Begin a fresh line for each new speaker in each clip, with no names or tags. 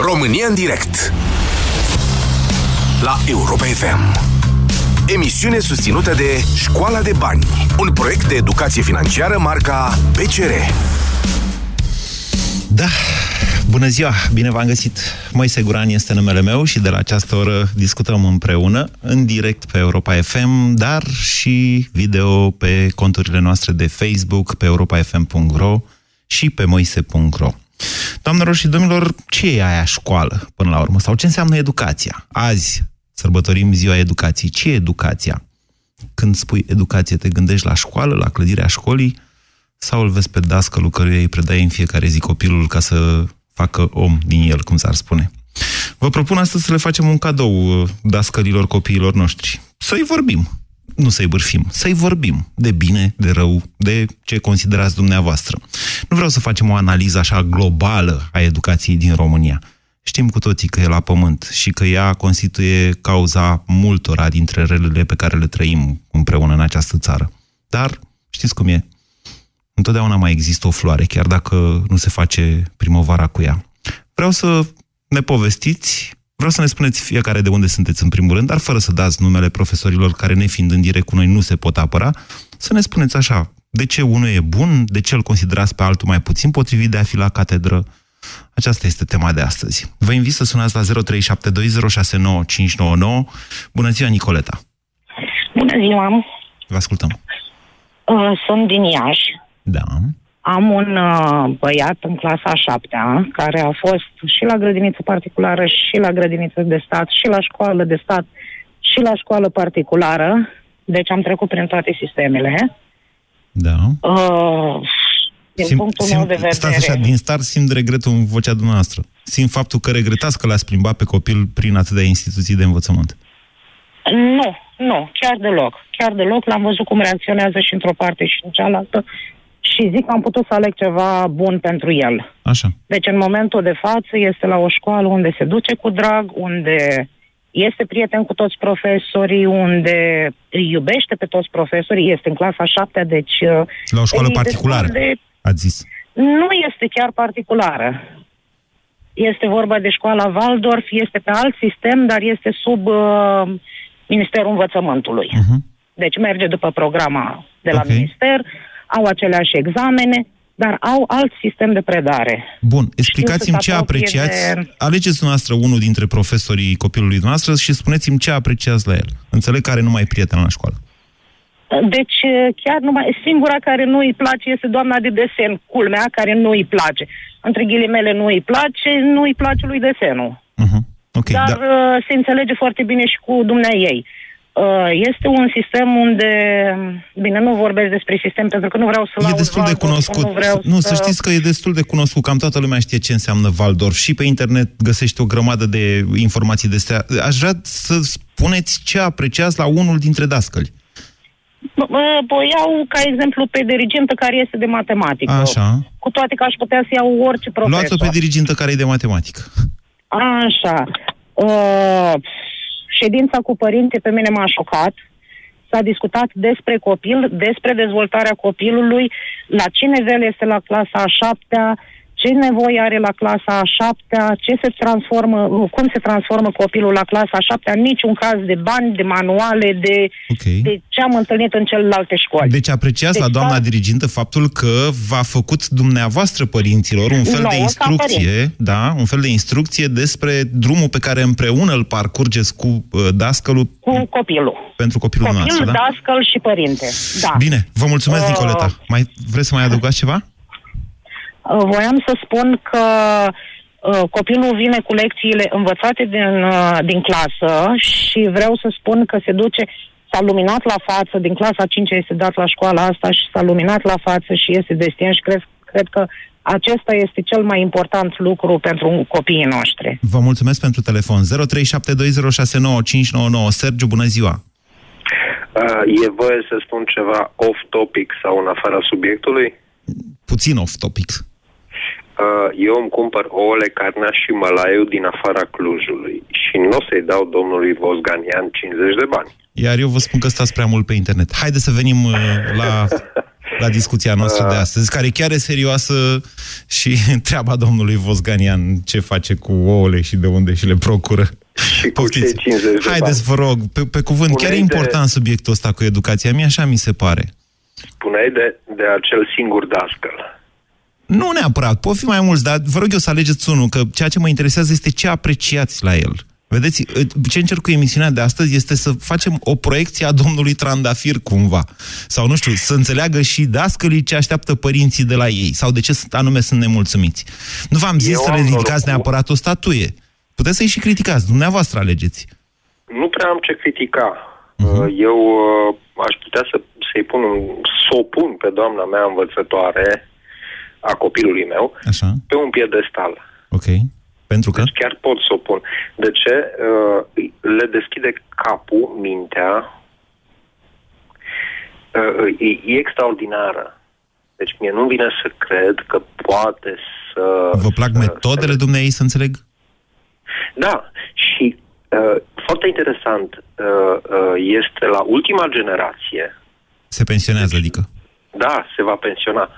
România în direct. La Europa FM Emisiune susținută de Școala de Bani Un proiect de educație financiară marca PCR
Da, bună ziua, bine v-am găsit. Moise Guran este numele meu și de la această oră discutăm împreună în direct pe Europa FM, dar și video pe conturile noastre de Facebook, pe europafm.ro și pe moise.ro Doamnelor și domnilor, ce e aia școală până la urmă? Sau ce înseamnă educația? Azi sărbătorim ziua educației. Ce e educația? Când spui educație, te gândești la școală, la clădirea școlii, sau îl vezi pe dascălul căruia îi predai în fiecare zi copilul ca să facă om din el, cum s-ar spune. Vă propun astăzi să le facem un cadou uh, dascălilor copiilor noștri. Să-i vorbim nu să-i bârfim, să-i vorbim de bine, de rău, de ce considerați dumneavoastră. Nu vreau să facem o analiză așa globală a educației din România. Știm cu toții că e la pământ și că ea constituie cauza multora dintre relele pe care le trăim împreună în această țară. Dar știți cum e? Întotdeauna mai există o floare, chiar dacă nu se face primăvara cu ea. Vreau să ne povestiți Vreau să ne spuneți fiecare de unde sunteți în primul rând, dar fără să dați numele profesorilor care, nefiind în direct cu noi, nu se pot apăra, să ne spuneți așa, de ce unul e bun, de ce îl considerați pe altul mai puțin potrivit de a fi la catedră. Aceasta este tema de astăzi. Vă invit să sunați la 0372069599. Bună ziua, Nicoleta!
Bună ziua!
Vă ascultăm!
Uh, sunt din Iași.
Da.
Am un uh, băiat în clasa a șaptea, care a fost și la grădiniță particulară, și la grădiniță de stat, și la școală de stat, și la școală particulară. Deci am trecut prin toate sistemele.
Da.
Uh, din
Sim,
punctul
sim,
meu de vedere...
Stați așa, din start simt regretul în vocea dumneavoastră. Simt faptul că regretați că l-ați plimbat pe copil prin atâtea instituții de învățământ.
Nu, nu, chiar deloc. Chiar deloc. L-am văzut cum reacționează și într-o parte și în cealaltă și zic că am putut să aleg ceva bun pentru el.
Așa.
Deci în momentul de față este la o școală unde se duce cu drag, unde este prieten cu toți profesorii, unde îi iubește pe toți profesorii, este în clasa șaptea, deci... uh,
La o școală
e
particulară,
destul De...
ați zis.
Nu este chiar particulară. Este vorba de școala Waldorf, este pe alt sistem, dar este sub uh, Ministerul Învățământului.
Uh-huh.
Deci merge după programa de la
Ok.
minister, au aceleași examene, dar au alt sistem de predare.
Bun,
Știu
explicați-mi
să se
ce
apropie
apreciați.
de-
Alegeți dumneavoastră unul dintre profesorii copilului noastră și spuneți-mi ce apreciați la el. Înțeleg că are numai prieten la școală.
Deci, chiar numai singura care nu îi place este doamna de desen, culmea, care nu îi place. Între ghilimele nu îi place, nu îi place lui desenul.
Uh-huh. Ok,
Dar
dar
uh, se înțelege foarte bine și cu dumnea ei. Uh, Este un sistem unde, bine, nu vorbesc despre sistem pentru că nu vreau să
e
laud
destul de
Waldorf,
cunoscut.
Nu, vreau
nu,
să...
să știți că e destul de cunoscut. Cam toată lumea știe ce înseamnă Waldorf. Și pe internet găsești o grămadă de informații despre... Aș vrea să spuneți ce apreciați la unul dintre dascăli.
Bă, bă, iau ca exemplu pe dirigentă care este de matematică.
Așa.
Cu toate că aș putea să iau orice profesor.
Luați-o pe dirigintă care e de matematică.
Așa. Uh, ședința cu părinții pe mine m-a șocat. S-a discutat despre copil, despre dezvoltarea copilului, la ce nivel este la clasa a șaptea, ce nevoie are la clasa a șaptea, ce se transformă, cum se transformă copilul la clasa a șaptea, în niciun caz de bani, de manuale, de,
Ok.
de ce am întâlnit în celelalte școli.
Deci apreciați
Deci,
la doamna
da.
dirigintă faptul că v-a făcut dumneavoastră părinților un fel
Nouă
de
ca
instrucție, da, un fel de instrucție despre drumul pe care împreună îl parcurgeți cu uh, dascălul
Cu copilul.
pentru copilul
Copil,
nostru, da?
dascăl și părinte. Da.
Bine, vă mulțumesc,
Uh,
Nicoleta. Mai vreți să mai adăugați ceva?
Uh, Voiam să spun că uh, copilul vine cu lecțiile învățate din, uh, din clasă și vreau să spun că se duce, s-a luminat la față, din clasa 5 este dat la școala asta și s-a luminat la față și este destin și cred, cred că acesta este cel mai important lucru pentru copiii noștri.
Vă mulțumesc pentru telefon. 0372069599. Sergiu, bună ziua!
Uh, e voie să spun ceva off-topic sau în afara subiectului?
Puțin off-topic.
Uh, eu îmi cumpăr ouăle, carnea și mălaiul din afara Clujului și nu o să-i dau domnului Vosganian 50 de bani.
Iar eu vă spun că stați prea mult pe internet. Haideți să venim uh, la la discuția noastră uh, de astăzi, care chiar e serioasă și treaba domnului Vosganian, ce face cu ouăle și de unde și le procură.
Și cu cei 50 de
Haideți, vă rog, pe, pe cuvânt, Spuneai chiar e important de... subiectul ăsta cu educația. Mie așa mi se pare.
Spuneai de, de acel singur dascăl.
Nu neapărat, pot fi mai mulți, dar vă rog eu să alegeți unul, că ceea ce mă interesează este ce apreciați la el. Vedeți, ce încerc cu emisiunea de astăzi este să facem o proiecție a domnului Trandafir cumva. Sau, nu știu, să înțeleagă și dascălii ce așteaptă părinții de la ei. Sau de ce anume sunt nemulțumiți. Nu v-am zis eu să le ridicați neapărat o statuie. Puteți să-i și criticați, dumneavoastră alegeți.
Nu prea am ce critica. Uh-huh. Eu uh, aș putea să, să-i pun, să o pun pe doamna mea învățătoare, a copilului meu
Așa.
pe un piedestal.
Ok. Pentru că?
Deci chiar pot să o pun. De ce? Uh, le deschide capul, mintea. Uh, e, e extraordinară. Deci mie nu vine să cred că poate să...
Vă plac să, metodele să... dumneai, să înțeleg?
Da. Și uh, foarte interesant uh, uh, este la ultima generație...
Se pensionează, deci, adică?
Da, se va pensiona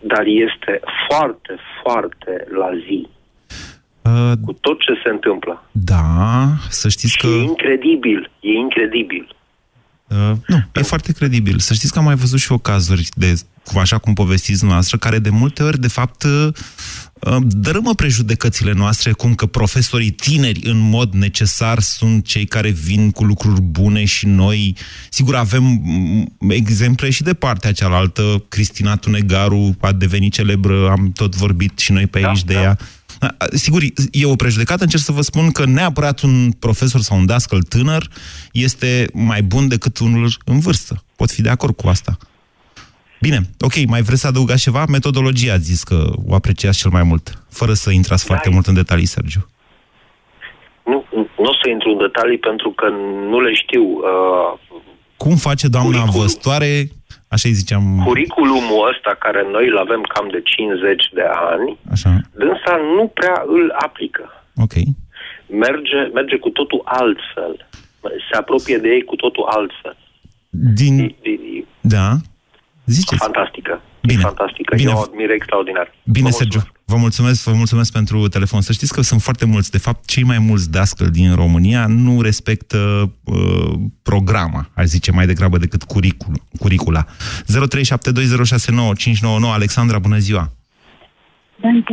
dar este foarte, foarte la zi. Uh, cu tot ce se întâmplă.
Da, să știți
și
că...
e incredibil, e incredibil.
Uh, nu, e foarte credibil. Să știți că am mai văzut și eu cazuri de, așa cum povestiți noastră, care de multe ori, de fapt, uh, dărâmă prejudecățile noastre, cum că profesorii tineri, în mod necesar, sunt cei care vin cu lucruri bune și noi, sigur, avem mm, exemple și de partea cealaltă. Cristina Tunegaru a devenit celebră, am tot vorbit și noi pe da, aici da, de ea. Sigur, e o prejudecată, încerc să vă spun că neapărat un profesor sau un dascăl tânăr este mai bun decât unul în vârstă. Pot fi de acord cu asta. Bine, ok, mai vreți să adăugați ceva? Metodologia ați zis că o apreciați cel mai mult, fără să intrați da, foarte mult în detalii, Sergiu.
Nu, nu o să intru în detalii pentru că nu le știu. Uh,
Cum face doamna curicul, văstoare, așa îi ziceam...
Curiculumul ăsta care noi îl avem cam de 50 de ani,
așa.
dânsa nu prea îl aplică.
Ok.
Merge, merge cu totul altfel. Se apropie de ei cu totul altfel.
Din... E, e, da. Ziceți.
Fantastică.
Bine.
E fantastică. Bine. Eu o admir extraordinar.
Bine, vă Sergiu. Vă mulțumesc, vă mulțumesc pentru telefon. Să știți că sunt foarte mulți. De fapt, cei mai mulți dascăli din România nu respectă uh, programa, aș zice, mai degrabă decât curicul, curicula. 0372069599. Alexandra, bună ziua!
Bună.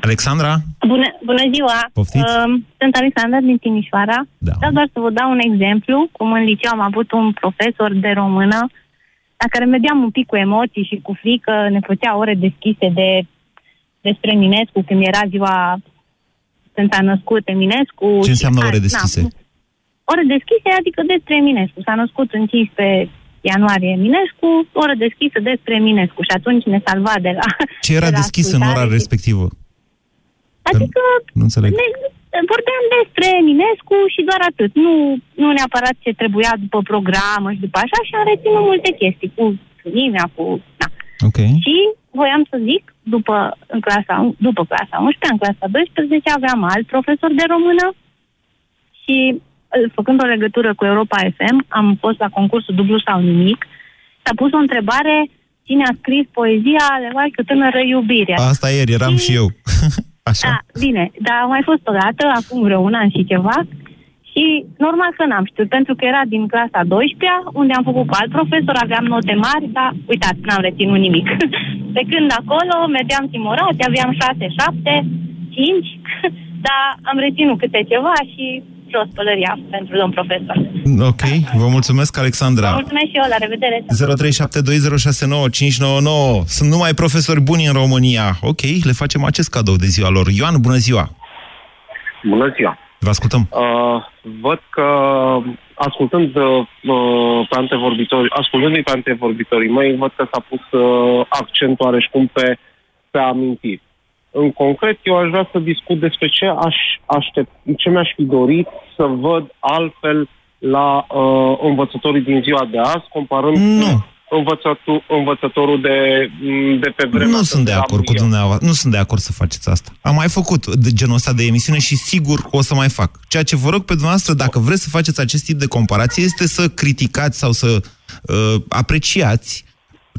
Alexandra?
Bună, bună ziua!
Poftiți? Uh,
sunt Alexandra din Timișoara.
Da.
Vreau doar să vă dau un exemplu. Cum în liceu am avut un profesor de română la care mergeam un pic cu emoții și cu frică, ne făcea ore deschise de despre Eminescu, când era ziua când s-a născut Eminescu.
Ce înseamnă ore deschise? Na,
ore deschise, adică despre Eminescu. S-a născut în 15 ianuarie Eminescu, oră deschisă despre Eminescu și atunci ne salva de la...
Ce era
de la
deschis în ora respectivă?
Adică
nu înțeleg.
Ne, vorbeam despre Eminescu și doar atât. Nu, nu neapărat ce trebuia după programă și după așa și am reținut multe chestii cu nimea, cu... Da.
Ok.
Și voiam să zic, după, în clasa, după clasa 11, în clasa 12, aveam alt profesor de română și făcând o legătură cu Europa FM, am fost la concursul dublu sau nimic, s-a pus o întrebare cine a scris poezia Leoaică tânără iubirea.
Asta ieri, eram și, și eu. Așa.
Da, bine, dar a mai fost o dată, acum vreo un an și ceva, și normal că n-am știut, pentru că era din clasa 12 unde am făcut cu alt profesor, aveam note mari, dar uitați, n-am reținut nimic. Pe când acolo mergeam timorați, aveam 6, 7, 5, dar am reținut câte ceva și jos pălăria pentru domn profesor.
Ok, vă mulțumesc, Alexandra.
Vă mulțumesc și eu, la revedere.
0372069599. Sunt numai profesori buni în România. Ok, le facem acest cadou de ziua lor. Ioan, bună ziua!
Bună ziua!
Vă ascultăm.
Uh, văd că ascultând uh, pe antevorbitorii, ascultându-i pe antevorbitorii mei, văd că s-a pus uh, accentul oareșcum pe, pe amintiri. În concret, eu aș vrea să discut despre ce, aș aștept, ce mi-aș fi dorit să văd altfel la uh, învățătorii din ziua de azi, comparând
nu.
cu învățător, învățătorul de, de pe vremea...
Nu sunt de acord cu dumneavoastră. Nu sunt de acord să faceți asta. Am mai făcut de genul ăsta de emisiune și sigur o să mai fac. Ceea ce vă rog pe dumneavoastră, dacă vreți să faceți acest tip de comparație, este să criticați sau să uh, apreciați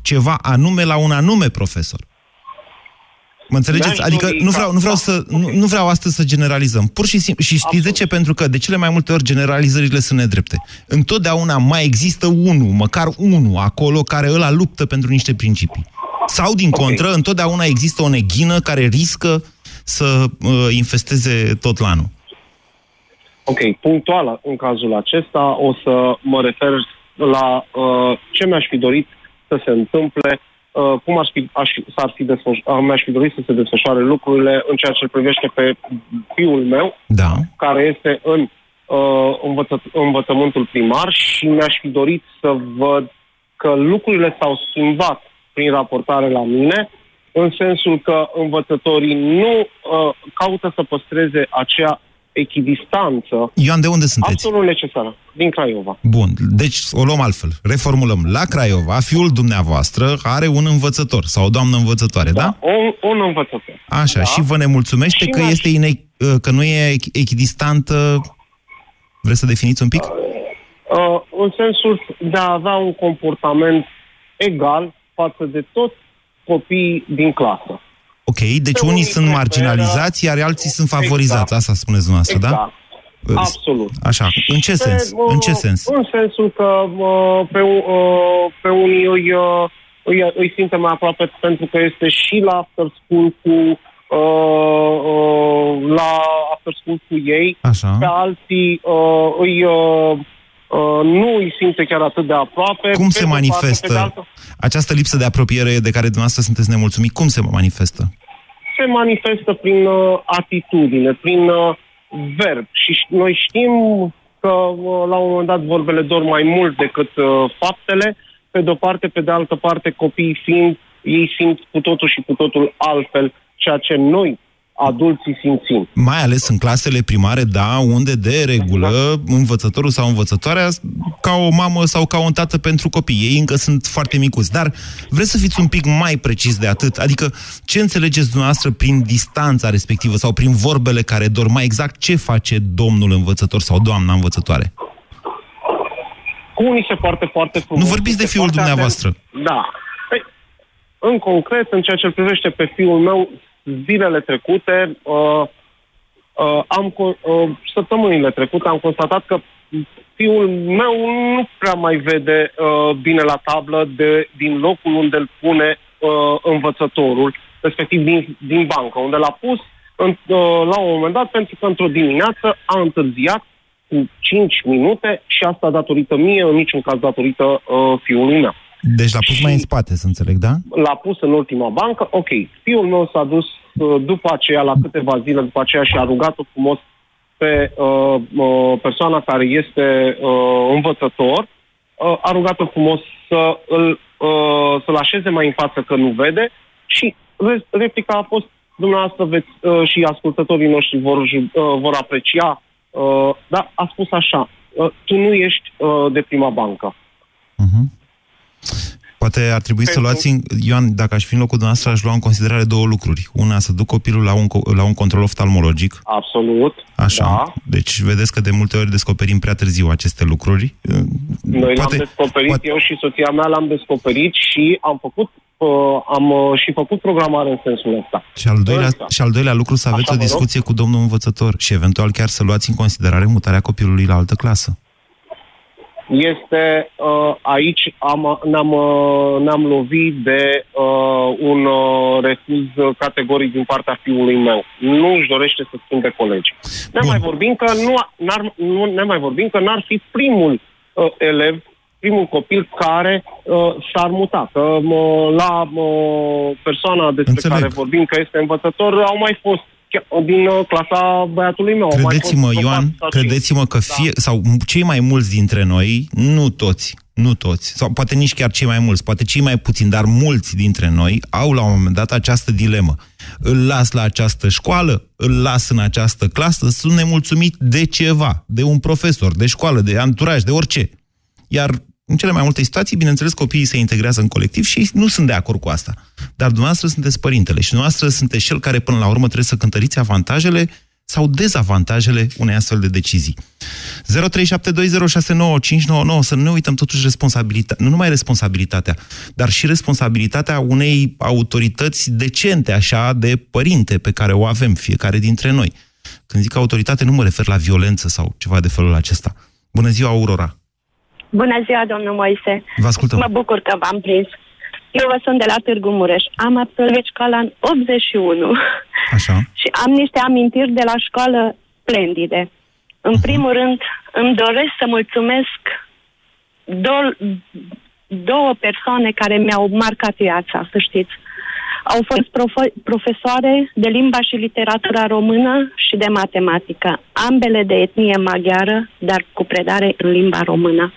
ceva anume la un anume profesor. Mă înțelegeți? Adică nu vreau, nu vreau, să, nu, nu vreau astăzi să generalizăm. Pur și simplu. Și știți de ce? Pentru că de cele mai multe ori generalizările sunt nedrepte. Întotdeauna mai există unul, măcar unul, acolo care îl luptă pentru niște principii. Sau, din okay. contră, întotdeauna există o neghină care riscă să uh, infesteze tot lanul.
Ok, punctuală în cazul acesta o să mă refer la uh, ce mi-aș fi dorit să se întâmple Uh, cum aș fi, aș, s-ar fi desfăș- mi-aș fi dorit să se desfășoare lucrurile în ceea ce îl privește pe fiul meu,
da.
care este în uh, învăță- învățământul primar și mi-aș fi dorit să văd că lucrurile s-au schimbat prin raportare la mine, în sensul că învățătorii nu uh, caută să păstreze acea echidistanță.
Ioan, de unde sunteți?
Absolut necesară. Din Craiova.
Bun, deci o luăm altfel. Reformulăm. La Craiova, fiul dumneavoastră are un învățător sau o doamnă învățătoare, da?
da? Un, un învățător.
Așa, da? și vă nemulțumește și că, este ine- că nu e echidistantă... Vreți să definiți un pic?
Uh, în sensul de a avea un comportament egal față de toți copiii din clasă.
Ok, deci unii sunt marginalizați, iar alții sunt favorizați. Exact. Asta spuneți dumneavoastră, da?
exact. da? Absolut.
Așa, în ce sens? Pe, în ce sens?
În sensul că pe, pe unii îi, îi, îi simte mai aproape pentru că este și la after school cu la after school cu ei,
Așa.
pe alții îi Uh, nu îi simte chiar atât de aproape.
Cum se manifestă parte, altă... această lipsă de apropiere de care dumneavoastră sunteți nemulțumit? Cum se manifestă?
Se manifestă prin uh, atitudine, prin uh, verb. Și noi știm că uh, la un moment dat vorbele dor mai mult decât uh, faptele. Pe de-o parte, pe de altă parte, copiii fiind, ei simt cu totul și cu totul altfel ceea ce noi adulții simțim.
Mai ales în clasele primare, da, unde de regulă învățătorul sau învățătoarea ca o mamă sau ca un tată pentru copii. Ei încă sunt foarte micuți. Dar vreți să fiți un pic mai precis de atât? Adică ce înțelegeți dumneavoastră prin distanța respectivă sau prin vorbele care dor mai exact ce face domnul învățător sau doamna învățătoare?
Cu unii se poartă foarte frumos.
Nu vorbiți de fiul dumneavoastră.
Atent. Da. Păi, în concret, în ceea ce îl privește pe fiul meu, zilele trecute, uh, uh, am, uh, săptămânile trecute, am constatat că fiul meu nu prea mai vede uh, bine la tablă de, din locul unde îl pune uh, învățătorul, respectiv din, din bancă, unde l-a pus în, uh, la un moment dat pentru că într-o dimineață a întârziat cu 5 minute și asta datorită mie, în niciun caz datorită uh, fiului meu.
Deci l-a pus și mai în spate, să înțeleg, da?
L-a pus în ultima bancă, ok. Fiul meu s-a dus uh, după aceea, la câteva zile după aceea, și a rugat-o frumos pe uh, uh, persoana care este uh, învățător, uh, a rugat-o frumos să îl, uh, să-l așeze mai în față că nu vede și replica a fost, dumneavoastră veți, uh, și ascultătorii noștri vor, uh, vor aprecia, uh, dar a spus așa, uh, tu nu ești uh, de prima bancă.
Uh-huh. Poate ar trebui Pentru... să luați, în, Ioan, dacă aș fi în locul dumneavoastră, aș lua în considerare două lucruri. Una, să duc copilul la un, la un control oftalmologic.
Absolut.
Așa.
Da.
Deci vedeți că de multe ori descoperim prea târziu aceste lucruri.
Noi poate, l-am descoperit, poate... eu și soția mea l-am descoperit și am făcut uh, am uh, și făcut programare în sensul ăsta.
Și al doilea, și al doilea lucru, să aveți Așa, o discuție cu domnul învățător și eventual chiar să luați în considerare mutarea copilului la altă clasă
este uh, aici am, ne-am, uh, ne-am lovit de uh, un uh, refuz categoric din partea fiului meu. Nu își dorește să schimbe colegi. Ne mai vorbim că nu, n-ar, nu ne mai vorbim că n-ar fi primul uh, elev, primul copil care uh, s-ar muta. Că uh, la uh, persoana despre Înțeleg. care vorbim că este învățător au mai fost din uh, clasa băiatului meu.
Credeți-mă, Ioan, credeți-mă că fie, da. sau cei mai mulți dintre noi, nu toți, nu toți, sau poate nici chiar cei mai mulți, poate cei mai puțini, dar mulți dintre noi au la un moment dat această dilemă. Îl las la această școală, îl las în această clasă, sunt nemulțumit de ceva, de un profesor, de școală, de anturaj, de orice. Iar în cele mai multe situații, bineînțeles, copiii se integrează în colectiv și ei nu sunt de acord cu asta. Dar dumneavoastră sunteți părintele și dumneavoastră sunteți cel care, până la urmă, trebuie să cântăriți avantajele sau dezavantajele unei astfel de decizii. 0372069599 să nu ne uităm totuși responsabilitatea, nu numai responsabilitatea, dar și responsabilitatea unei autorități decente, așa, de părinte pe care o avem fiecare dintre noi. Când zic autoritate, nu mă refer la violență sau ceva de felul acesta. Bună ziua, Aurora!
Bună ziua, domnul Moise!
Vă ascultăm!
Mă bucur că v-am prins. Eu vă sunt de la Târgu Mureș. Am absolvit școala în 81.
Așa.
și am niște amintiri de la școală splendide. În uh-huh. primul rând, îmi doresc să mulțumesc do- două persoane care mi-au marcat viața, să știți. Au fost prof- profesoare de limba și literatura română și de matematică, ambele de etnie maghiară, dar cu predare în limba română.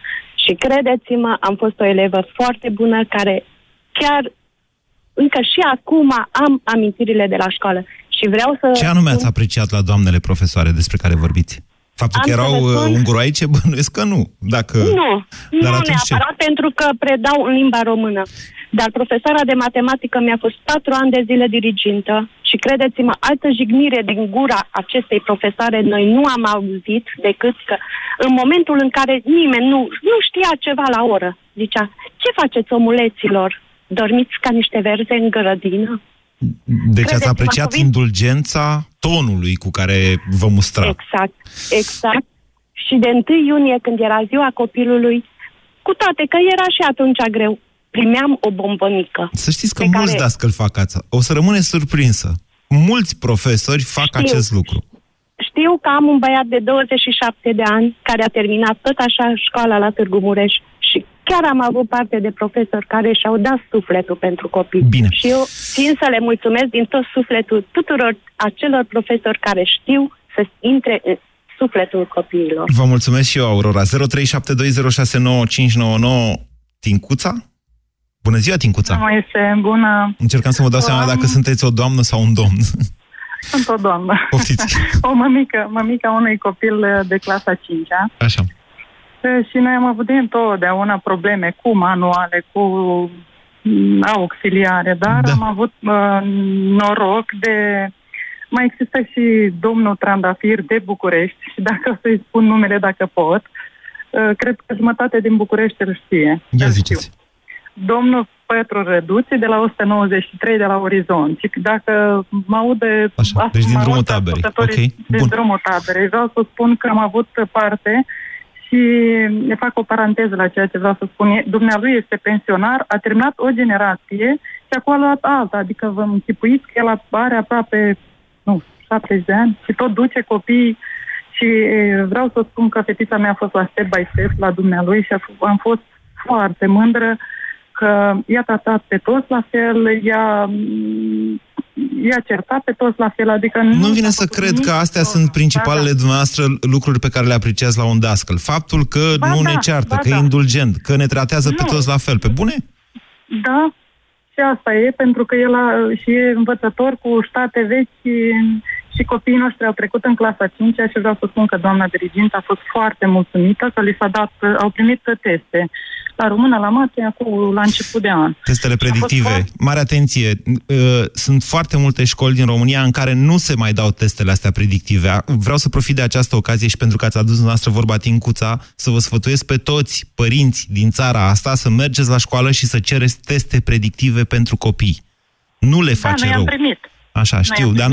Și credeți-mă, am fost o elevă foarte bună care chiar încă și acum am amintirile de la școală. Și vreau să...
Ce anume ați apreciat la doamnele profesoare despre care vorbiți? Faptul că erau uh, spun... unguroaice? Bănuiesc că nu. Dacă...
Nu, Dar nu neapărat ce? pentru că predau în limba română. Dar profesoara de matematică mi-a fost patru ani de zile dirigintă și credeți-mă, altă jignire din gura acestei profesoare noi nu am auzit decât că în momentul în care nimeni nu, nu știa ceva la oră, zicea, ce faceți omuleților? Dormiți ca niște verze în grădină?
Deci ați apreciat indulgența tonului cu care vă mustra.
Exact, exact. Și de 1 iunie, când era ziua copilului, cu toate că era și atunci greu, primeam o bombonică.
Să știți că mulți care... dascăl fac asta. O să rămâne surprinsă. Mulți profesori fac Știu. acest lucru.
Știu că am un băiat de 27 de ani care a terminat tot așa școala la Târgu Mureș și chiar am avut parte de profesori care și-au dat sufletul pentru copii.
Bine.
Și eu țin să le mulțumesc din tot sufletul tuturor acelor profesori care știu să intre în sufletul copiilor.
Vă mulțumesc și eu, Aurora. 0372069599 Tincuța? Bună ziua, Tincuța!
Bună, este bună!
Încercam să mă dau seama dacă sunteți o doamnă sau un domn.
Sunt o doamnă.
Poftiți.
o mămică, mămica unui copil de clasa 5 -a.
Așa.
Și noi am avut întotdeauna probleme cu manuale, cu mm, auxiliare, dar da. am avut uh, noroc de... Mai există și domnul Trandafir de București și dacă să-i spun numele dacă pot, uh, cred că jumătate din București îl știe.
Ia ziceți.
Domnul Petru Reduți de la 193 de la Orizont. Și dacă mă aude...
Așa, deci din drumul taberei. Okay.
Din Bun. drumul taberei. Vreau să spun că am avut parte și ne fac o paranteză la ceea ce vreau să spun. Dumnealui este pensionar, a terminat o generație și acum a luat alta. Adică vă închipuiți că el are aproape, nu, 70 de ani și tot duce copiii și vreau să spun că fetița mea a fost la step by step la dumnealui și am fost foarte mândră că i-a tratat pe toți la fel, i-a i-a certat pe toți la fel, adică nu...
Nu vine să cred că astea sunt principalele dumneavoastră lucruri pe care le apreciați la un dascăl. Faptul că ba nu da, ne ceartă, că da. e indulgent, că ne tratează nu. pe toți la fel. Pe bune?
Da, și asta e, pentru că el a, și e învățător cu state vechi și copiii noștri au trecut în clasa 5 și vreau să spun că doamna dirigintă a fost foarte mulțumită că li s-a dat, au primit teste la română, la mate, acum la început de an.
Testele predictive. Foarte... Mare atenție! Uh, sunt foarte multe școli din România în care nu se mai dau testele astea predictive. Vreau să profit de această ocazie și pentru că ați adus noastră vorba Tincuța, să vă sfătuiesc pe toți părinți din țara asta să mergeți la școală și să cereți teste predictive pentru copii. Nu le face
da,
rău.
primit.
Așa, știu, dar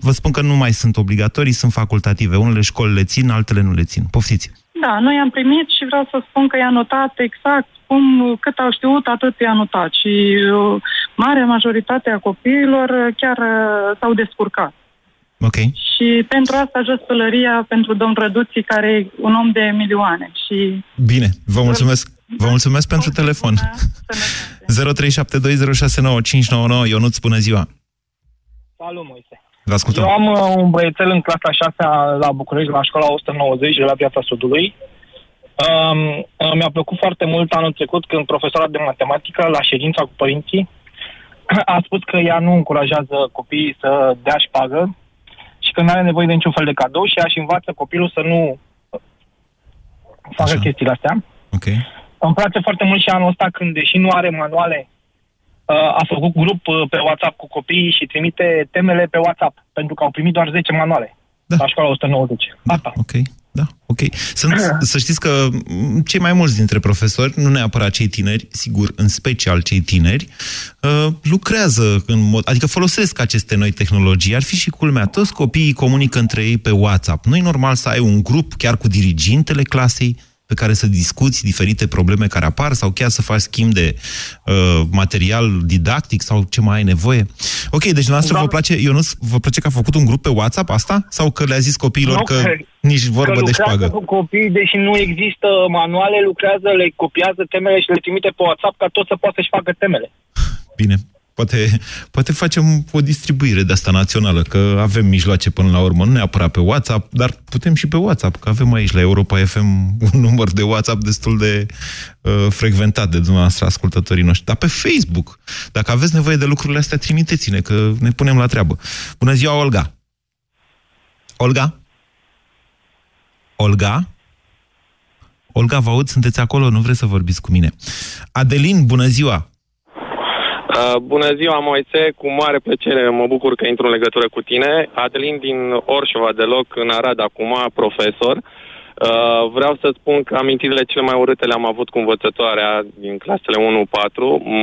vă spun că nu mai sunt obligatorii, sunt facultative. Unele școli le țin, altele nu le țin. Poftiți!
Da, noi am primit și vreau să spun că i-a notat exact cum, cât au știut, atât i-a notat. Și uh, marea majoritate a copiilor uh, chiar uh, s-au descurcat.
Ok.
Și pentru asta jos pălăria pentru domn Răduții, care e un om de milioane. Și...
Bine, vă mulțumesc. Vă mulțumesc pentru telefon. 0372069599 Ionuț, bună ziua!
Salut, Moise!
Vă ascultăm.
Eu am uh, un băiețel în clasa 6 la București, la școala 190 de la Piața Sudului. Um, uh, mi-a plăcut foarte mult anul trecut când profesora de matematică, la ședința cu părinții, a spus că ea nu încurajează copiii să dea șpagă și că nu are nevoie de niciun fel de cadou și ea și învață copilul să nu facă Așa. chestiile astea.
Okay.
Îmi place foarte mult și anul ăsta când, deși nu are manuale a făcut grup uh, pe WhatsApp cu copiii și trimite temele pe WhatsApp, pentru că au primit doar 10 manuale. da. la școala 190.
Da, Asta. ok. Da, ok. Sunt, să știți că cei mai mulți dintre profesori, nu neapărat cei tineri, sigur, în special cei tineri, uh, lucrează în mod, adică folosesc aceste noi tehnologii. Ar fi și culmea, toți copiii comunică între ei pe WhatsApp. Nu e normal să ai un grup chiar cu dirigintele clasei, pe care să discuți diferite probleme care apar sau chiar să faci schimb de uh, material didactic sau ce mai ai nevoie. Ok, deci noastră da. vă place, nu vă place că a făcut un grup pe WhatsApp asta? Sau că le-a zis copiilor
nu,
că, că nici vorbă de șpagă?
cu copii, deși nu există manuale, lucrează, le copiază temele și le trimite pe WhatsApp ca tot să poată să-și facă temele.
Bine, Poate, poate facem o distribuire de asta națională, că avem mijloace până la urmă, nu neapărat pe WhatsApp, dar putem și pe WhatsApp, că avem aici la Europa FM un număr de WhatsApp destul de uh, frecventat de dumneavoastră, ascultătorii noștri. Dar pe Facebook, dacă aveți nevoie de lucrurile astea, trimiteți-ne, că ne punem la treabă. Bună ziua, Olga! Olga? Olga? Olga, vă aud, sunteți acolo, nu vreți să vorbiți cu mine. Adelin, bună ziua!
Uh, bună ziua, Moise, cu mare plăcere mă bucur că intru în legătură cu tine. Adelin din Orșova, deloc în Arad, acum profesor. Uh, vreau să spun că amintirile cele mai urâte le-am avut cu învățătoarea din clasele 1-4.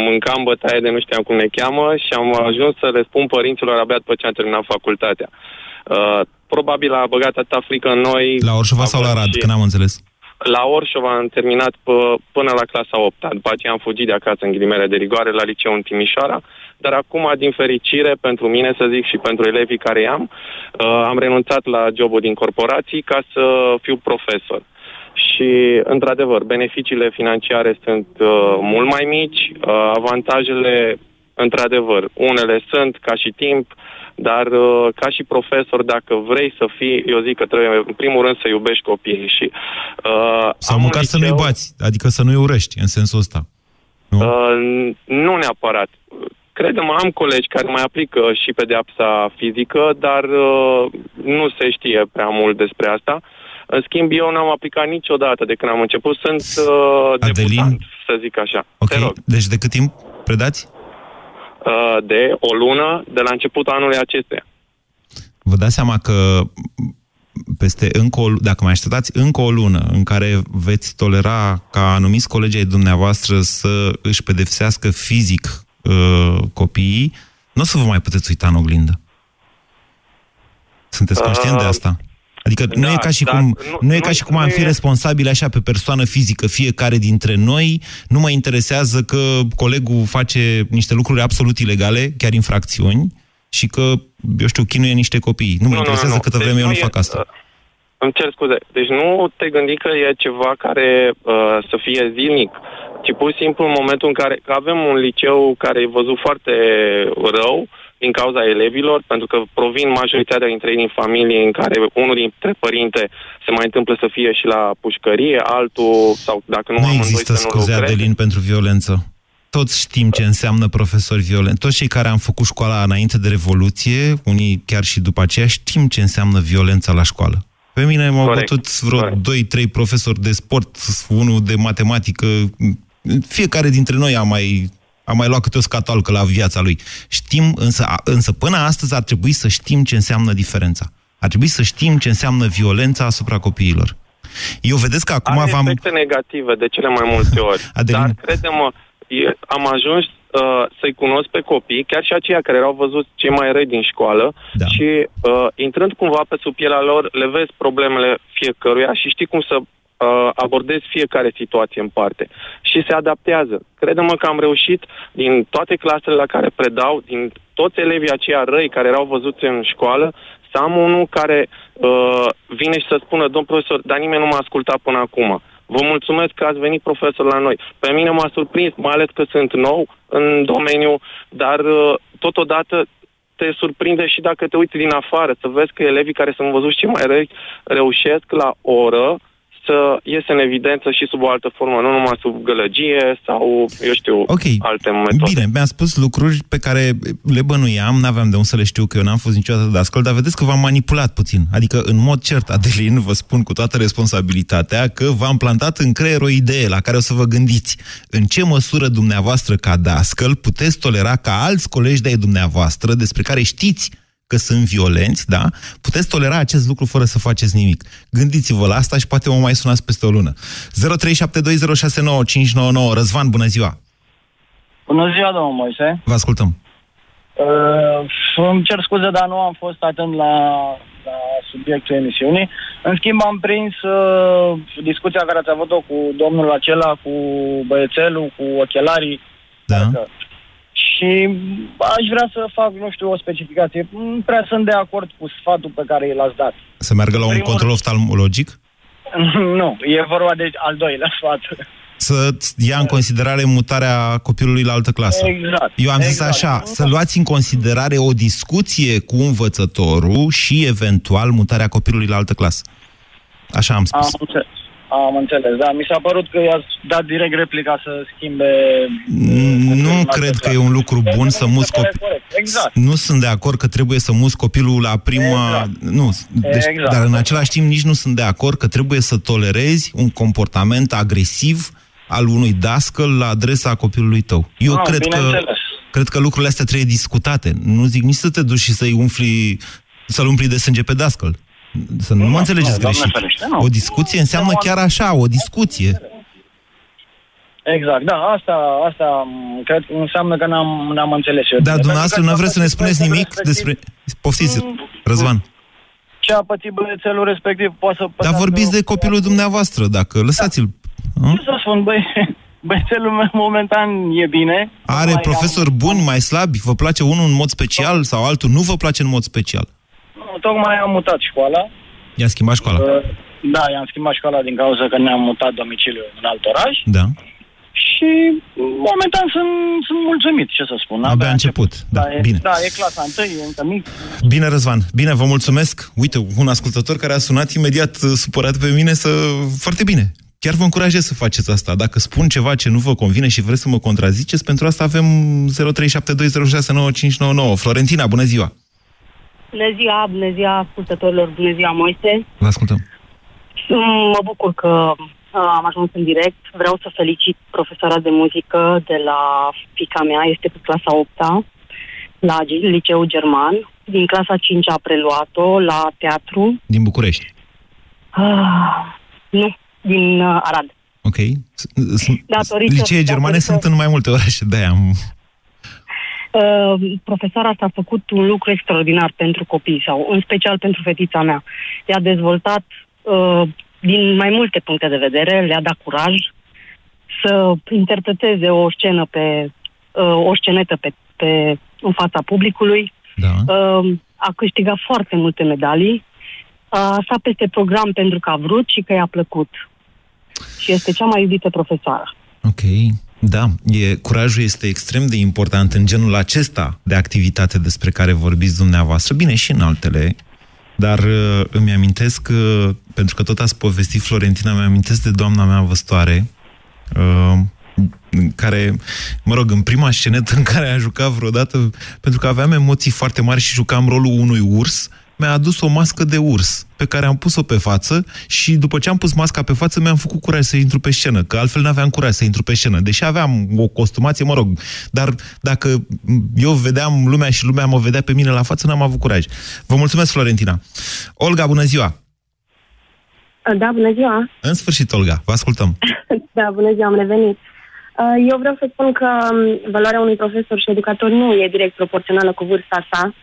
Mâncam bătaie de nu știam cum ne cheamă și am ajuns să le spun părinților abia după ce am terminat facultatea. Uh, probabil a băgat atâta frică în noi...
La Orșova sau la Arad, și... că n-am înțeles.
La Orșova am terminat p- până la clasa 8 -a. După aceea am fugit de acasă în ghilimele de rigoare la liceu în Timișoara, dar acum, din fericire, pentru mine, să zic, și pentru elevii care am, uh, am renunțat la jobul din corporații ca să fiu profesor. Și, într-adevăr, beneficiile financiare sunt uh, mult mai mici, uh, avantajele, într-adevăr, unele sunt ca și timp, uh, dar uh, ca și profesor, dacă vrei să fii, eu zic că trebuie în primul rând să iubești copiii și...
Uh, Sau măcar liceu, să nu-i bați, adică să nu-i urăști, în sensul ăsta.
Nu, uh, nu neapărat. Credem, am colegi care mai aplică și pedeapsa fizică, dar uh, nu se știe prea mult despre asta. În schimb, eu n-am aplicat niciodată de când am început. Sunt uh, debutant, să zic așa.
Ok, deci de cât timp predați?
Uh, de o lună de la începutul anului acestuia.
Vă dați seama că peste încă o, dacă mai așteptați încă o lună în care veți tolera ca anumiți colegi ai dumneavoastră să își pedepsească fizic uh, copiii, nu o să vă mai puteți uita în oglindă. Sunteți conștient uh, de asta? Adică da, nu e ca și cum, nu, nu e ca și cum am fi e... responsabili așa pe persoană fizică, fiecare dintre noi. Nu mă interesează că colegul face niște lucruri absolut ilegale, chiar infracțiuni, și că, eu știu, chinuie niște copii. Nu mă nu, interesează nu, nu. câtă deci vreme deci eu nu fac asta. Uh,
îmi cer scuze. Deci nu te gândi că e ceva care uh, să fie zilnic, ci pur și simplu în momentul în care avem un liceu care e văzut foarte rău, uh, din cauza elevilor, pentru că provin majoritatea dintre ei din familie în care unul dintre părinte se mai întâmplă să fie și la pușcărie, altul, sau dacă nu,
nu există scuze, Adelin, pentru violență. Toți știm ce înseamnă profesori violenți. Toți cei care am făcut școala înainte de Revoluție, unii chiar și după aceea, știm ce înseamnă violența la școală. Pe mine m-au bătut vreo 2-3 profesori de sport, unul de matematică. Fiecare dintre noi a mai a mai luat câte o scatalcă la viața lui. Știm, însă, însă până astăzi ar trebui să știm ce înseamnă diferența. Ar trebui să știm ce înseamnă violența asupra copiilor. Eu vedeți că acum
Are
v-am...
efecte negative de cele mai multe ori. Adelin... Dar, credem am ajuns uh, să-i cunosc pe copii, chiar și aceia care erau văzut cei mai răi din școală da. și uh, intrând cumva pe sub pielea lor, le vezi problemele fiecăruia și știi cum să uh, abordezi fiecare situație în parte și se adaptează. Credem că am reușit din toate clasele la care predau, din toți elevii aceia răi care erau văzuți în școală, să am unul care uh, vine și să spună, domn profesor, dar nimeni nu m-a ascultat până acum. Vă mulțumesc că ați venit profesor la noi. Pe mine m-a surprins, mai ales că sunt nou în domeniu, dar uh, totodată te surprinde și dacă te uiți din afară, să vezi că elevii care sunt văzuți cei mai răi reușesc la oră să iese în evidență și sub o altă formă, nu numai sub gălăgie sau, eu știu, okay. alte metode.
Bine, mi-a spus lucruri pe care le bănuiam, n-aveam de unde să le știu, că eu n-am fost niciodată de ascult, dar vedeți că v-am manipulat puțin. Adică, în mod cert, Adelin, vă spun cu toată responsabilitatea că v-am plantat în creier o idee la care o să vă gândiți. În ce măsură dumneavoastră, ca dascăl, puteți tolera ca alți colegi de-ai dumneavoastră, despre care știți că sunt violenți, da? Puteți tolera acest lucru fără să faceți nimic. Gândiți-vă la asta și poate mă mai sunați peste o lună. 0372069599 Răzvan, bună ziua!
Bună ziua, domnul Moise!
Vă ascultăm!
Uh, îmi cer scuze, dar nu am fost atent la, la subiectul emisiunii. În schimb, am prins uh, discuția care ați avut-o cu domnul acela, cu băiețelul, cu ochelarii.
Da.
Dacă... Și aș vrea să fac, nu știu, o specificație. Nu prea sunt de acord cu sfatul pe care l-ați dat.
Să meargă la un control oftalmologic?
nu, e vorba de al doilea sfat
să ia în considerare mutarea copilului la altă clasă.
Exact.
Eu am zis
exact.
așa, să luați în considerare o discuție cu învățătorul și eventual mutarea copilului la altă clasă. Așa am spus.
Am înțeles. Am înțeles, da. Mi s-a părut că i-ați dat direct replica să schimbe...
Nu cred că e un lucru bun să muți copilul.
Exact.
Nu sunt de acord că trebuie să muți copilul la prima...
Exact.
Nu, deci,
Exact.
dar în același timp nici nu sunt de acord că trebuie să tolerezi un comportament agresiv al unui dascăl la adresa copilului tău. Eu
Ah,
cred că
bineînțeles.
cred că lucrurile astea trebuie discutate. Nu zic nici să te duci și să-i umfli, să-l umpli de sânge pe dascăl. Să nu,
Nu,
mă înțelegeți
nu, Doamne
greșit.
ferește, nu.
O discuție înseamnă
Nu,
chiar așa, o discuție.
Exact, da, asta, asta m, cred că înseamnă că n-am, n-am înțeles eu.
Dar dumneavoastră
Pentru
nu
că
vreți să ne spuneți
băiețelul
nimic
respectiv-
despre... Poftiți,
Mm.
Răzvan.
Ce a pătit băiețelul respectiv poate să...
Dar
pătească-
vorbiți de copilul dumneavoastră, dacă lăsați-l. Hă?
Ce să spun, băi, băiețelul meu momentan e bine.
Are
Mai
profesori
am-
buni, mai slabi? Vă place unul în mod special sau altul nu vă place în mod special?
Nu, tocmai am mutat școala.
I-a schimbat școala.
Uh, Da, i-am schimbat școala din cauza că ne-am mutat domiciliul în alt oraș
Da.
și momentan sunt, sunt mulțumit, ce să spun.
Abia a început. Da,
e,
bine.
Da, e clasa întâi, e încă mic.
Bine, Răzvan. Bine, vă mulțumesc. Uite, un ascultător care a sunat imediat uh, supărat pe mine să... Foarte bine. Chiar vă încurajez să faceți asta. Dacă spun ceva ce nu vă convine și vreți să mă contraziceți, pentru asta avem 0372069599. Florentina, bună ziua!
Bună ziua, bună ziua ascultătorilor, bună ziua Moise.
Vă ascultăm.
Mm, Mă bucur că uh, am ajuns în direct. Vreau să felicit profesoara de muzică de la fica mea, este pe clasa 8 la G- liceu german. Din clasa 5 a preluat-o la teatru.
Din București.
Ah, nu, din uh, Arad.
Ok. S- s-
Datorită-
Licee germane
datorită-
sunt în mai multe orașe, de-aia am...
Uh, profesoara asta a făcut un lucru extraordinar pentru copii sau în special pentru fetița mea. Le-a dezvoltat uh, din mai multe puncte de vedere, le-a dat curaj să interpreteze o scenă pe uh, o scenetă pe, pe în fața publicului.
Da.
Uh, a câștigat foarte multe medalii. A stat peste program pentru că a vrut și că i-a plăcut. Și este cea mai iubită profesoară.
Ok. Da, e, curajul este extrem de important în genul acesta de activitate despre care vorbiți dumneavoastră, bine și în altele, dar uh, îmi amintesc, uh, pentru că tot ați povestit Florentina, îmi amintesc de doamna mea văstoare, uh, care, mă rog, în prima scenetă în care a jucat vreodată, pentru că aveam emoții foarte mari și jucam rolul unui urs, mi-a adus o mască de urs pe care am pus-o pe față și după ce am pus masca pe față mi-am făcut curaj să intru pe scenă, că altfel n-aveam curaj să intru pe scenă, deși aveam o costumație, mă rog, dar dacă eu vedeam lumea și lumea mă vedea pe mine la față, n-am avut curaj. Vă mulțumesc, Florentina. Olga, bună ziua!
Da, bună ziua!
În sfârșit, Olga, vă ascultăm.
Da, bună ziua, am revenit. Uh, Eu vreau să spun că um, valoarea unui profesor și educator nu e direct proporțională cu vârsta sa.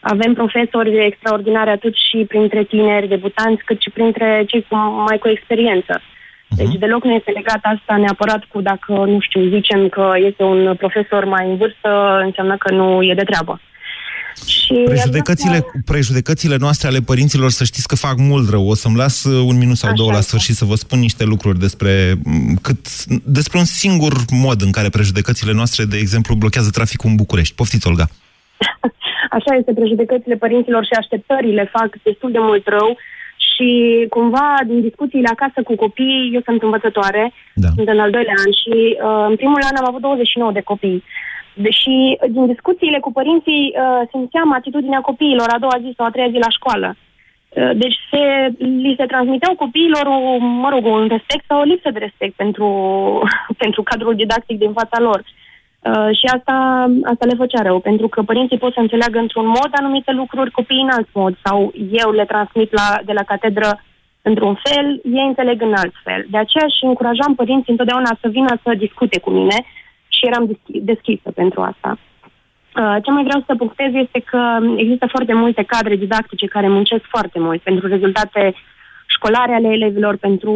Avem profesori extraordinari atât și printre tineri debutanți, cât și printre cei cu mai cu experiență. Deci deloc nu este legat asta neapărat cu dacă, nu știu, zicem că este un profesor mai în vârstă, înseamnă că nu e de treabă. Și
Prejudecățile, prejudecățile noastre ale părinților, să știți că fac mult rău. O să-mi las uh, un minut sau
Așa
două la
este.
sfârșit să vă spun niște lucruri despre, m, cât, despre un singur mod în care prejudecățile noastre, de exemplu, blochează traficul în București. Poftiți, Olga.
Așa este, prejudecățile părinților și așteptările fac destul de mult rău și cumva din discuțiile acasă cu copii, eu sunt învățătoare,
da.
sunt în al doilea an și uh, în primul an am avut 29 de copii. Deși din discuțiile cu părinții uh, simțeam atitudinea copiilor a doua zi sau a treia zi la școală. Uh, Deci se, li se transmiteau copiilor, o, mă rog, un respect sau o lipsă de respect pentru, pentru cadrul didactic din fața lor. Uh, și asta, asta le făcea rău, pentru că părinții pot să înțeleagă într-un mod anumite lucruri, copiii în alt mod, sau eu le transmit la, de la catedră într-un fel, ei înțeleg în alt fel. De aceea și încurajam părinții întotdeauna să vină să discute cu mine și eram deschisă pentru asta. Uh, ce mai vreau să punctez este că există foarte multe cadre didactice care muncesc foarte mult pentru rezultate școlare ale elevilor, pentru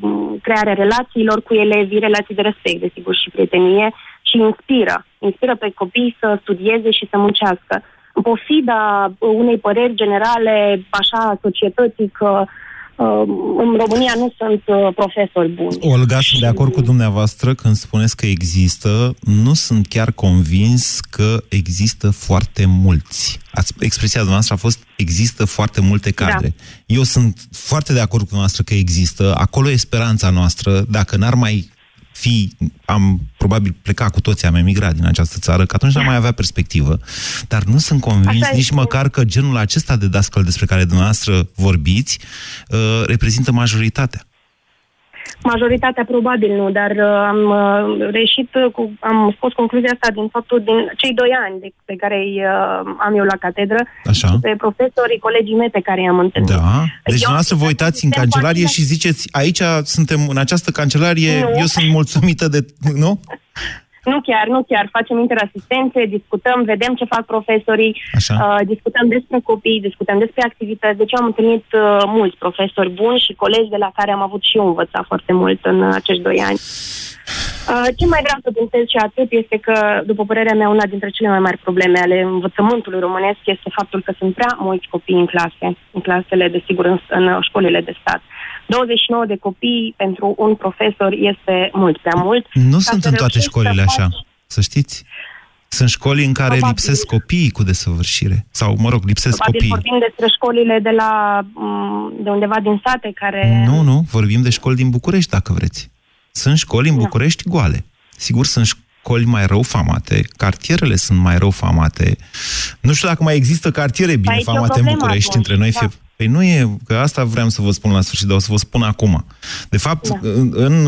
mm, crearea relațiilor cu elevii, relații de respect, desigur, și prietenie și inspiră. Inspiră pe copii să studieze și să muncească. În pofida unei păreri generale, așa, societății, că Uh, în România nu sunt uh, profesori buni.
Olga, sunt de acord cu dumneavoastră când spuneți că există. Nu sunt chiar convins că există foarte mulți. Ați, expresia dumneavoastră a fost există foarte multe cadre. Da. Eu sunt foarte de acord cu dumneavoastră că există. Acolo e speranța noastră. Dacă n-ar mai fi, am probabil plecat cu toții, am emigrat din această țară, că atunci n-am mai avea perspectivă. Dar nu sunt convins Așa nici măcar că genul acesta de dascăl despre care dumneavoastră vorbiți uh, reprezintă majoritatea.
Majoritatea probabil nu, dar uh, am uh, reșit, uh, cu, am scos concluzia asta din faptul din cei doi ani de, pe care îi uh, am eu la catedră
Așa.
și pe profesorii, colegii mei pe care i-am întâlnit.
Da. Deci dumneavoastră vă uitați în cancelarie și ziceți, aici suntem în această cancelarie, nu. eu sunt mulțumită de... Nu?
Nu chiar, nu chiar. Facem interasistențe, discutăm, vedem ce fac profesorii, uh, discutăm despre copii, discutăm despre activități. Deci am întâlnit uh, mulți profesori buni și colegi de la care am avut și eu învățat foarte mult în uh, acești doi ani. Uh, ce mai vreau să punctez și atât este că, după părerea mea, una dintre cele mai mari probleme ale învățământului românesc este faptul că sunt prea mulți copii în clase, în clasele, desigur, în, în școlile de stat. 29 de copii pentru un profesor este mult prea mult.
Nu sunt în toate școlile așa, faci... să știți. Sunt școli în care Probabil. lipsesc copiii cu desăvârșire. Sau, mă rog, lipsesc
Probabil
copiii.
vorbim despre școlile de la mm, de undeva din sate care...
Nu, nu, vorbim de școli din București, dacă vreți. Sunt școli în da. București goale. Sigur, sunt școli mai rău famate, cartierele sunt mai rău famate. Nu știu dacă mai există cartiere bine Aici famate în București, atunci. între noi da. Păi nu e, că asta vreau să vă spun la sfârșit, dar o să vă spun acum. De fapt, da. în, în,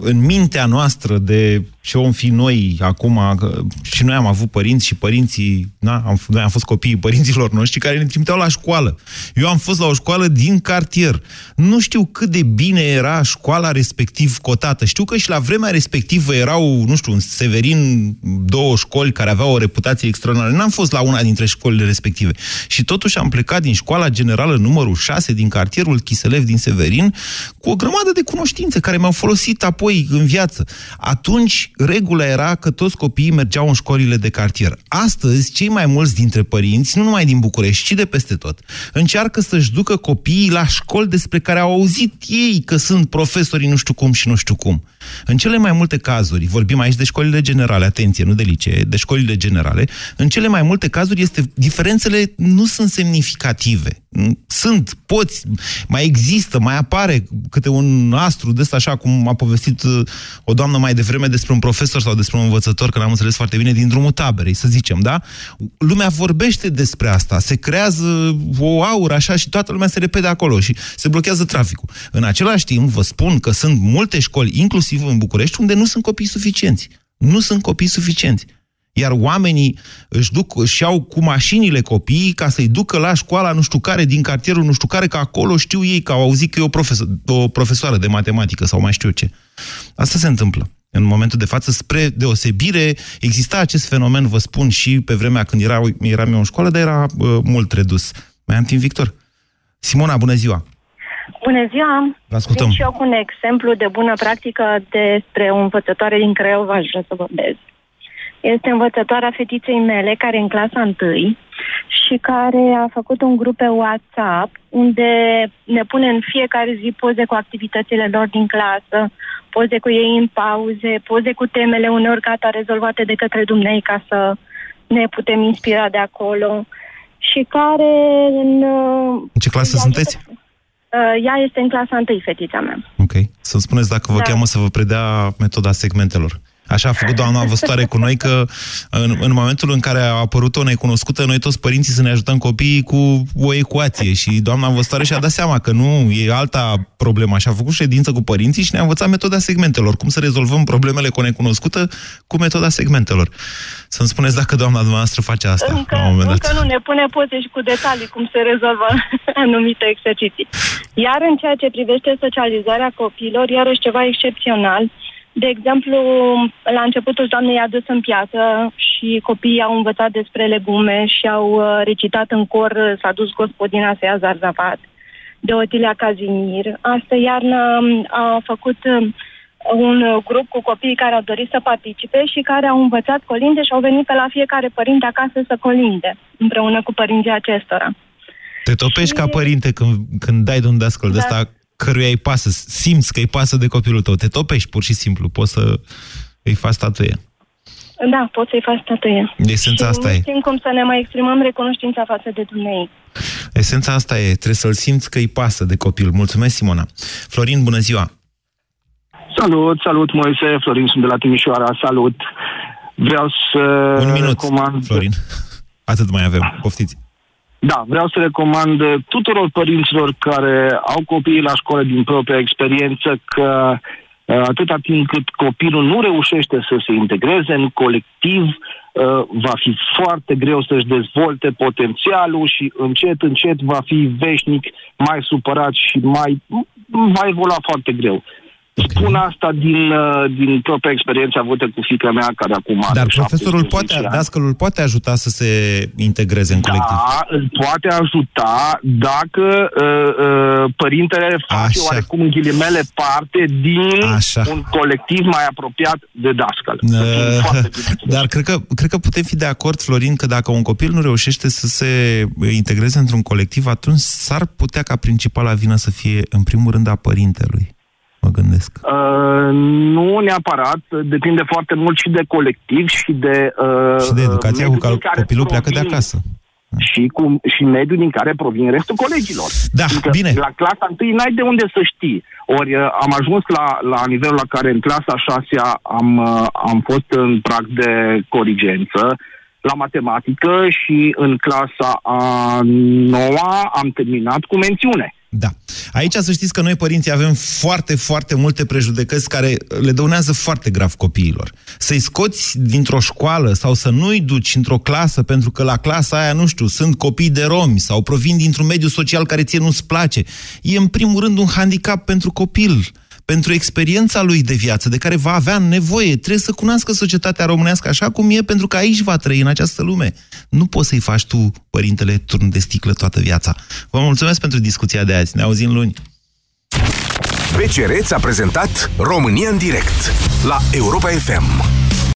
în mintea noastră de ce om fi noi acum, și noi am avut părinți și părinții, na, am, noi am fost copiii părinților noștri care ne trimiteau la școală. Eu am fost la o școală din cartier. Nu știu cât de bine era școala respectiv cotată. Știu că și la vremea respectivă erau, nu știu, în Severin două școli care aveau o reputație extraordinară. N-am fost la una dintre școlile respective. Și totuși am plecat din școala generală numărul 6 din cartierul Chiselev din Severin cu o grămadă de cunoștințe care mi-au folosit apoi în viață. Atunci regula era că toți copiii mergeau în școlile de cartier. Astăzi, cei mai mulți dintre părinți, nu numai din București, ci de peste tot, încearcă să-și ducă copiii la școli despre care au auzit ei că sunt profesori nu știu cum și nu știu cum. În cele mai multe cazuri, vorbim aici de școlile generale, atenție, nu de licee, de școlile generale, în cele mai multe cazuri este, diferențele nu sunt semnificative. Sunt, poți, mai există, mai apare câte un astru de așa cum a povestit uh, o doamnă mai devreme despre un profesor sau despre un învățător, că n-am înțeles foarte bine, din drumul taberei, să zicem, da? Lumea vorbește despre asta, se creează o aură așa și toată lumea se repede acolo și se blochează traficul. În același timp, vă spun că sunt multe școli, inclusiv în București, unde nu sunt copii suficienți. Nu sunt copii suficienți. Iar oamenii își, duc, își iau cu mașinile copiii ca să-i ducă la școala nu știu care, din cartierul nu știu care, că acolo știu ei că au auzit că e o, profesor, o profesoară de matematică sau mai știu eu ce. Asta se întâmplă. În momentul de față, spre deosebire, exista acest fenomen, vă spun, și pe vremea când era, eram eu în școală, dar era uh, mult redus. Mai am timp, Victor? Simona, bună ziua!
Bună ziua!
Vă ascultăm. Vin
și eu cu un exemplu de bună practică despre o învățătoare din Craiova, aș vrea să vorbesc. Este învățătoarea fetiței mele, care e în clasa 1 și care a făcut un grup pe WhatsApp unde ne pune în fiecare zi poze cu activitățile lor din clasă, poze cu ei în pauze, poze cu temele uneori gata rezolvate de către dumnei ca să ne putem inspira de acolo și care în...
În ce clasă sunteți?
Uh, ea este în clasa 1, fetița mea.
Ok. Să-mi spuneți dacă vă da. cheamă să vă predea metoda segmentelor. Așa a făcut doamna văzătoare cu noi că în, în momentul în care a apărut o necunoscută, noi toți părinții să ne ajutăm copiii cu o ecuație și doamna văzătoare și-a dat seama că nu, e alta problemă. Și a făcut ședință cu părinții și ne-a învățat metoda segmentelor. Cum să rezolvăm problemele cu o necunoscută cu metoda segmentelor. Să-mi spuneți dacă doamna dumneavoastră face asta
încă,
la un moment dat.
Încă nu ne pune poze și cu detalii cum se rezolvă anumite exerciții. Iar în ceea ce privește socializarea copiilor, iarăși ceva excepțional, de exemplu, la începutul doamnei i-a dus în piață și copiii au învățat despre legume și au uh, recitat în cor S-a dus gospodina să ia zarzavat de Otilia Cazimir. Asta iarnă um, a făcut um, un grup cu copiii care au dorit să participe și care au învățat colinde și au venit pe la fiecare părinte acasă să colinde împreună cu părinții acestora.
Te topești și... ca părinte când, când dai de un dascăl da. de ăsta căruia îi pasă, simți că îi pasă de copilul tău, te topești pur și simplu, poți să îi faci statuie.
Da, poți să-i faci statuie.
Esența
și
asta e.
știm cum să ne mai exprimăm recunoștința față de Dumnezeu.
Esența asta e, trebuie să-l simți că îi pasă de copil. Mulțumesc, Simona. Florin, bună ziua!
Salut, salut, Moise, Florin, sunt de la Timișoara, salut. Vreau să
Un minut,
recomand...
Florin. Atât mai avem, poftiți.
Da, vreau să recomand tuturor părinților care au copiii la școală din propria experiență că uh, atâta timp cât copilul nu reușește să se integreze în colectiv, uh, va fi foarte greu să-și dezvolte potențialul și încet, încet va fi veșnic mai supărat și mai va evolua foarte greu. Spun asta din, uh, din propria experiență avută cu fica mea, care acum
Dar profesorul poate, dascălul poate ajuta să se integreze în colectiv.
Da, îl poate ajuta dacă uh, uh, părintele face Așa. oarecum în ghilimele parte din
Așa.
un colectiv mai apropiat de dascăl.
Uh, dar cred că, cred că putem fi de acord, Florin, că dacă un copil nu reușește să se integreze într-un colectiv, atunci s-ar putea ca principala vină să fie, în primul rând, a părintelui mă gândesc?
Uh, nu neapărat, depinde foarte mult și de colectiv și de... Uh,
și de educația cu care copilul pleacă de acasă.
Și, cu, și mediul din care provin restul colegilor.
Da,
adică
bine.
La clasa întâi n-ai de unde să știi. Ori uh, am ajuns la, la nivelul la care în clasa șasea am, uh, am fost în prag de corigență la matematică și în clasa a noua am terminat cu mențiune.
Da. Aici să știți că noi, părinții, avem foarte, foarte multe prejudecăți care le dăunează foarte grav copiilor. Să-i scoți dintr-o școală sau să nu-i duci într-o clasă pentru că la clasa aia, nu știu, sunt copii de romi sau provin dintr-un mediu social care ție nu-ți place, e în primul rând un handicap pentru copil pentru experiența lui de viață, de care va avea nevoie. Trebuie să cunoască societatea românească așa cum e, pentru că aici va trăi în această lume. Nu poți să-i faci tu, părintele, turn de sticlă toată viața. Vă mulțumesc pentru discuția de azi. Ne auzim luni.
BCR a prezentat România în direct la Europa FM.